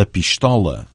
a pistola.